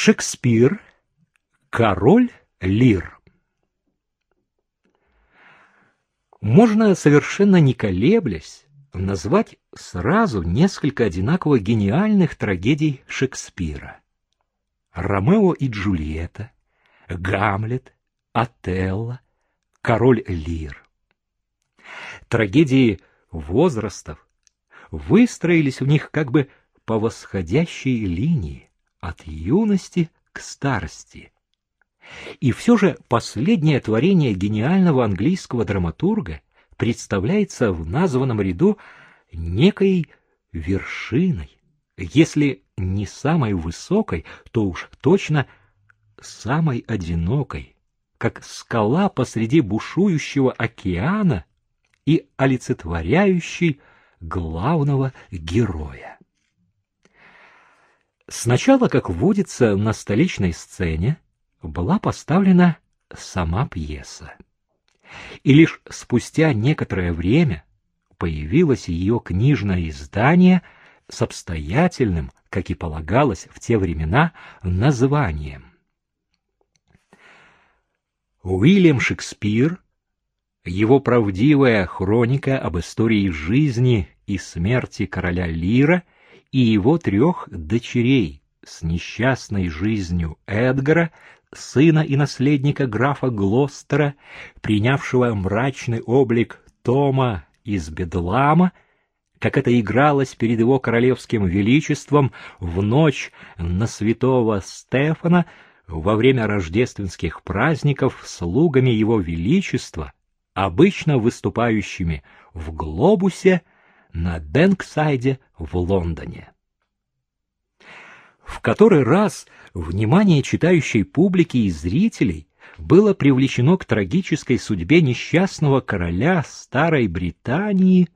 Шекспир Король Лир Можно совершенно не колеблясь назвать сразу несколько одинаково гениальных трагедий Шекспира. Ромео и Джульетта, Гамлет, Отелло, Король Лир. Трагедии возрастов выстроились в них как бы по восходящей линии от юности к старости. И все же последнее творение гениального английского драматурга представляется в названном ряду некой вершиной, если не самой высокой, то уж точно самой одинокой, как скала посреди бушующего океана и олицетворяющей главного героя. Сначала, как водится на столичной сцене, была поставлена сама пьеса. И лишь спустя некоторое время появилось ее книжное издание с обстоятельным, как и полагалось в те времена, названием. Уильям Шекспир, его правдивая хроника об истории жизни и смерти короля Лира — и его трех дочерей с несчастной жизнью Эдгара, сына и наследника графа Глостера, принявшего мрачный облик Тома из Бедлама, как это игралось перед его королевским величеством в ночь на святого Стефана во время рождественских праздников слугами его величества, обычно выступающими в глобусе, на Бэнксайде в Лондоне. В который раз внимание читающей публики и зрителей было привлечено к трагической судьбе несчастного короля Старой Британии,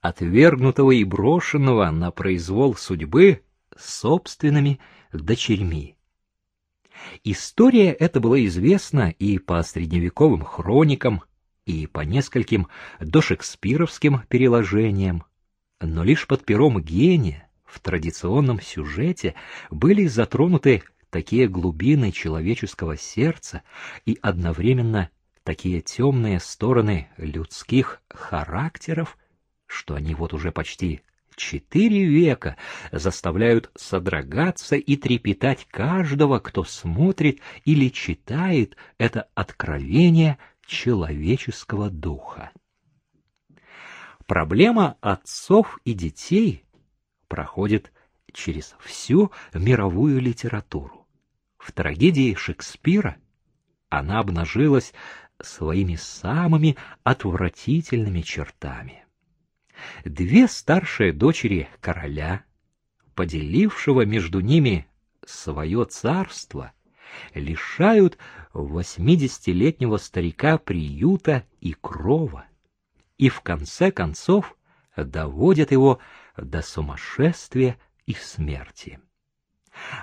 отвергнутого и брошенного на произвол судьбы собственными дочерьми. История эта была известна и по средневековым хроникам, и по нескольким дошекспировским переложениям, но лишь под пером гения в традиционном сюжете были затронуты такие глубины человеческого сердца и одновременно такие темные стороны людских характеров, что они вот уже почти четыре века заставляют содрогаться и трепетать каждого, кто смотрит или читает это откровение человеческого духа. Проблема отцов и детей проходит через всю мировую литературу. В трагедии Шекспира она обнажилась своими самыми отвратительными чертами. Две старшие дочери короля, поделившего между ними свое царство, лишают восьмидесятилетнего старика приюта и крова, и в конце концов доводят его до сумасшествия и смерти.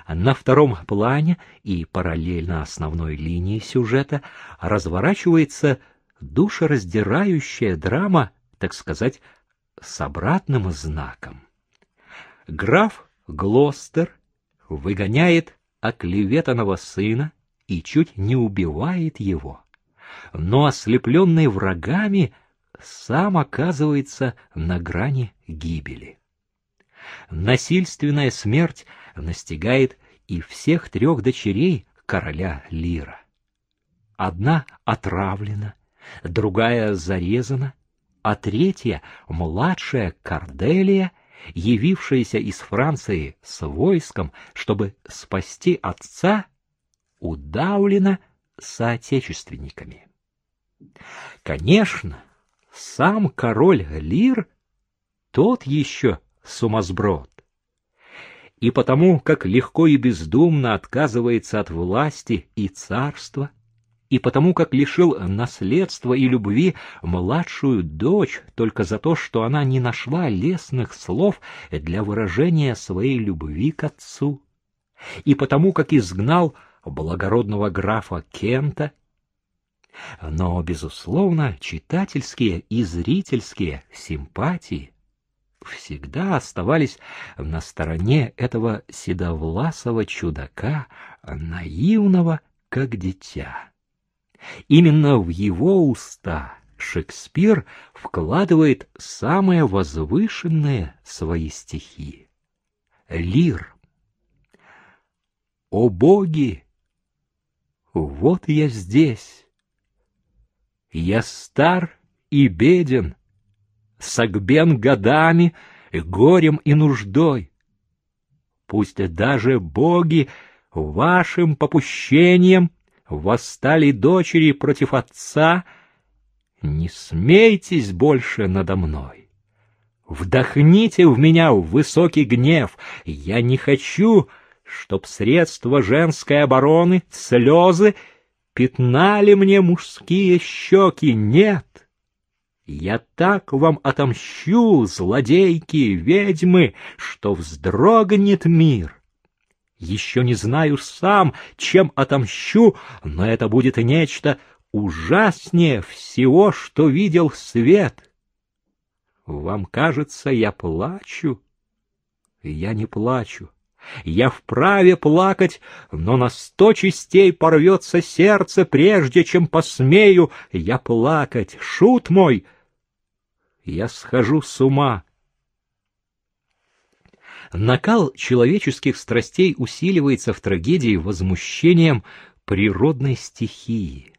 На втором плане и параллельно основной линии сюжета разворачивается душераздирающая драма, так сказать, с обратным знаком. Граф Глостер выгоняет оклеветанного сына и чуть не убивает его. Но ослепленный врагами сам оказывается на грани гибели. Насильственная смерть настигает и всех трех дочерей короля Лира. Одна отравлена, другая зарезана, а третья, младшая Корделия, явившаяся из Франции с войском, чтобы спасти отца, удавлена соотечественниками. Конечно, сам король Лир тот еще сумасброд. И потому, как легко и бездумно отказывается от власти и царства, и потому, как лишил наследства и любви младшую дочь только за то, что она не нашла лестных слов для выражения своей любви к отцу, и потому, как изгнал благородного графа Кента. Но, безусловно, читательские и зрительские симпатии всегда оставались на стороне этого седовласого чудака, наивного, как дитя. Именно в его уста Шекспир вкладывает самые возвышенные свои стихи. Лир. О боги! Вот я здесь. Я стар и беден, согбен годами, горем и нуждой. Пусть даже боги вашим попущением восстали дочери против отца, не смейтесь больше надо мной. Вдохните в меня высокий гнев, я не хочу, чтоб средства женской обороны, слезы, пятнали мне мужские щеки, нет. Я так вам отомщу, злодейки, ведьмы, что вздрогнет мир. Еще не знаю сам, чем отомщу, но это будет нечто ужаснее всего, что видел свет. Вам кажется, я плачу? Я не плачу. Я вправе плакать, но на сто частей порвется сердце, прежде чем посмею я плакать. Шут мой! Я схожу с ума. Накал человеческих страстей усиливается в трагедии возмущением природной стихии.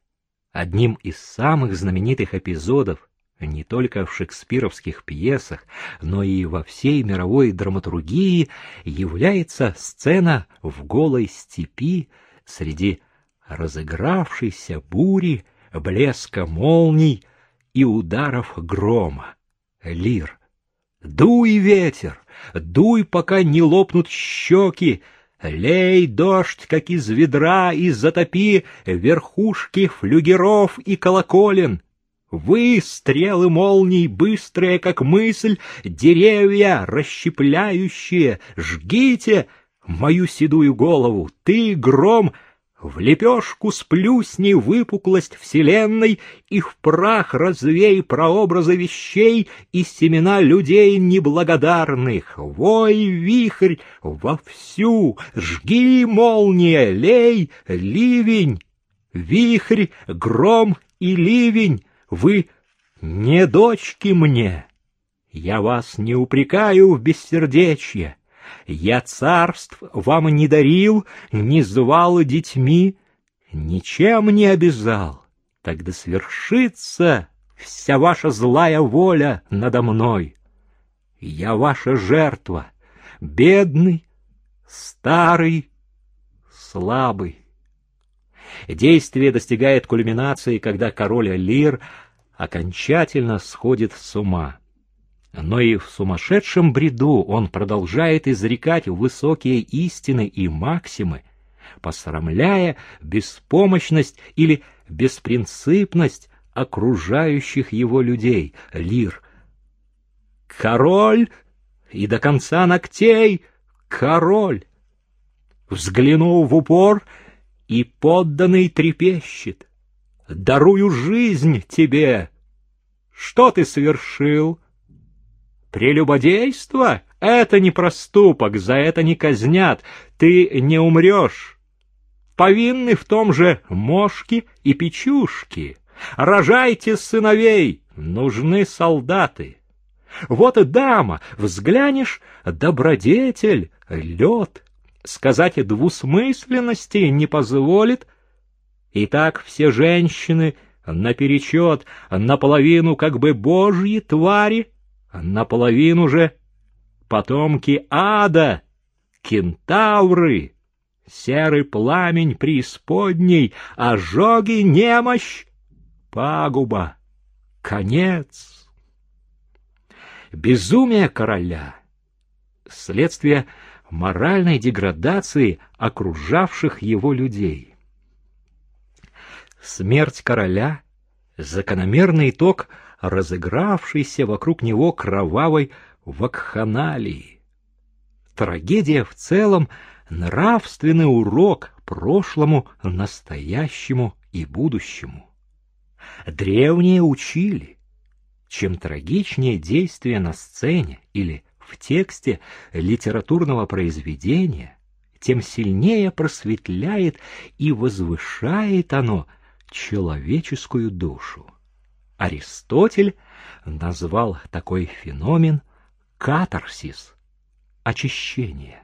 Одним из самых знаменитых эпизодов не только в шекспировских пьесах, но и во всей мировой драматургии является сцена в голой степи среди разыгравшейся бури, блеска молний и ударов грома. Лир. Дуй, ветер, дуй, пока не лопнут щеки, Лей дождь, как из ведра, и затопи верхушки флюгеров и колоколен. Вы, стрелы молний, быстрые, как мысль, деревья, расщепляющие, жгите мою седую голову. Ты, гром, в лепешку сплюсни выпуклость вселенной и в прах развей прообразы вещей и семена людей неблагодарных. Вой, вихрь, вовсю, жги, молния, лей, ливень. Вихрь, гром и ливень, вы не дочки мне. Я вас не упрекаю в бессердечье. Я царств вам не дарил, не звал детьми, ничем не обязал. Тогда свершится вся ваша злая воля надо мной. Я ваша жертва, бедный, старый, слабый. Действие достигает кульминации, когда король Лир окончательно сходит с ума но и в сумасшедшем бреду он продолжает изрекать высокие истины и максимы, посрамляя беспомощность или беспринципность окружающих его людей. Лир. Король и до конца ногтей король. Взглянул в упор, и подданный трепещет. Дарую жизнь тебе. Что ты совершил? Прелюбодейство — это не проступок, за это не казнят, ты не умрешь. Повинны в том же мошки и печушки. Рожайте сыновей, нужны солдаты. Вот и дама, взглянешь, добродетель, лед. Сказать двусмысленности не позволит. И так все женщины наперечет, наполовину как бы божьи твари, наполовину же потомки ада, кентавры, серый пламень преисподней, ожоги, немощь, пагуба, конец. Безумие короля — следствие моральной деградации окружавших его людей. Смерть короля — закономерный итог — разыгравшейся вокруг него кровавой вакханалии. Трагедия в целом — нравственный урок прошлому, настоящему и будущему. Древние учили. чем трагичнее действие на сцене или в тексте литературного произведения, тем сильнее просветляет и возвышает оно человеческую душу. Аристотель назвал такой феномен катарсис, очищение.